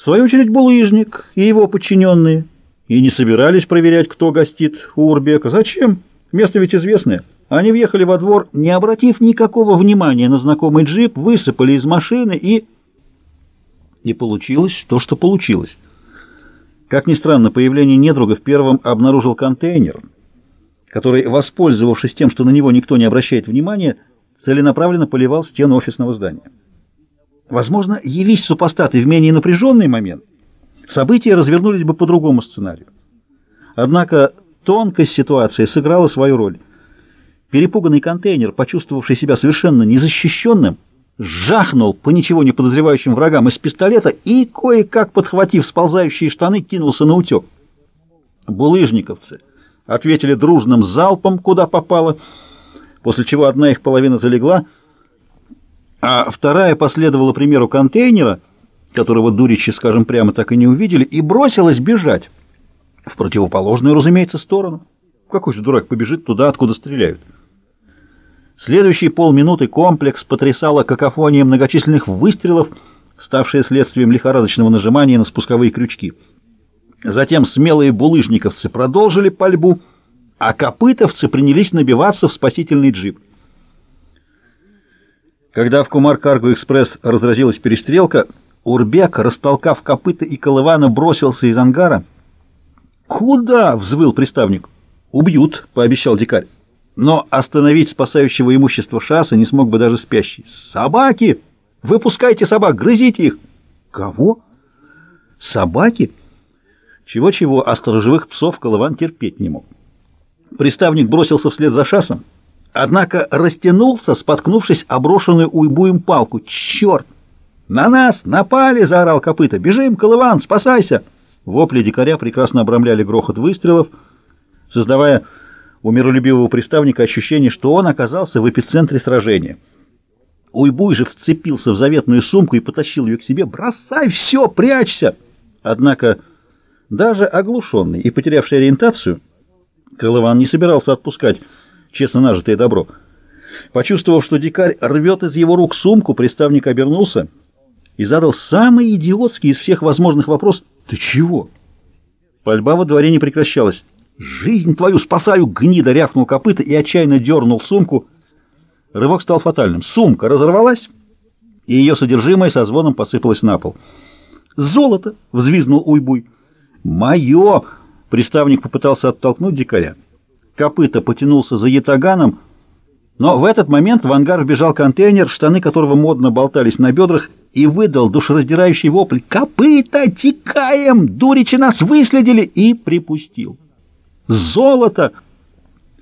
В свою очередь булыжник и его подчиненные и не собирались проверять, кто гостит у Урбека. Зачем? Место ведь известное. Они въехали во двор, не обратив никакого внимания на знакомый джип, высыпали из машины и... И получилось то, что получилось. Как ни странно, появление недругов первым обнаружил контейнер, который, воспользовавшись тем, что на него никто не обращает внимания, целенаправленно поливал стену офисного здания. Возможно, явись супостаты в менее напряженный момент, события развернулись бы по другому сценарию. Однако тонкость ситуации сыграла свою роль. Перепуганный контейнер, почувствовавший себя совершенно незащищенным, жахнул по ничего не подозревающим врагам из пистолета и, кое-как подхватив сползающие штаны, кинулся на утек. Булыжниковцы ответили дружным залпом, куда попало, после чего одна их половина залегла, а вторая последовала примеру контейнера, которого дуричи, скажем прямо, так и не увидели, и бросилась бежать в противоположную, разумеется, сторону. Какой же дурак побежит туда, откуда стреляют? Следующие полминуты комплекс потрясала какофония многочисленных выстрелов, ставшие следствием лихорадочного нажимания на спусковые крючки. Затем смелые булыжниковцы продолжили пальбу, а копытовцы принялись набиваться в спасительный джип. Когда в Кумар-Карго-экспресс разразилась перестрелка, Урбек, растолкав копыта и колывана, бросился из ангара. «Куда?» — взвыл приставник. «Убьют», — пообещал дикарь. Но остановить спасающего имущество шасса не смог бы даже спящий. «Собаки! Выпускайте собак, грызите их!» «Кого?» «Собаки?» Чего-чего, а сторожевых псов Колыван терпеть не мог. Приставник бросился вслед за шассом, Однако растянулся, споткнувшись о брошенную уйбуем палку. «Черт! На нас! Напали!» — заорал копыта. «Бежим, Колыван! Спасайся!» Вопли дикаря прекрасно обрамляли грохот выстрелов, создавая у миролюбивого приставника ощущение, что он оказался в эпицентре сражения. Уйбуй же вцепился в заветную сумку и потащил ее к себе. «Бросай все! Прячься!» Однако, даже оглушенный и потерявший ориентацию, Колыван не собирался отпускать честно нажитое добро. Почувствовав, что дикарь рвет из его рук сумку, приставник обернулся и задал самый идиотский из всех возможных вопрос «Ты чего?». Пальба во дворе не прекращалась. «Жизнь твою спасаю!» — гнида рявкнул копыта и отчаянно дернул сумку. Рывок стал фатальным. Сумка разорвалась, и ее содержимое со звоном посыпалось на пол. «Золото!» — взвизнул Уйбуй. «Мое!» — приставник попытался оттолкнуть дикаря. Копыта потянулся за ятаганом, но в этот момент в ангар вбежал контейнер, штаны которого модно болтались на бедрах, и выдал душераздирающий вопль «Копыта! Текаем! Дуричи нас выследили!» и припустил. «Золото!»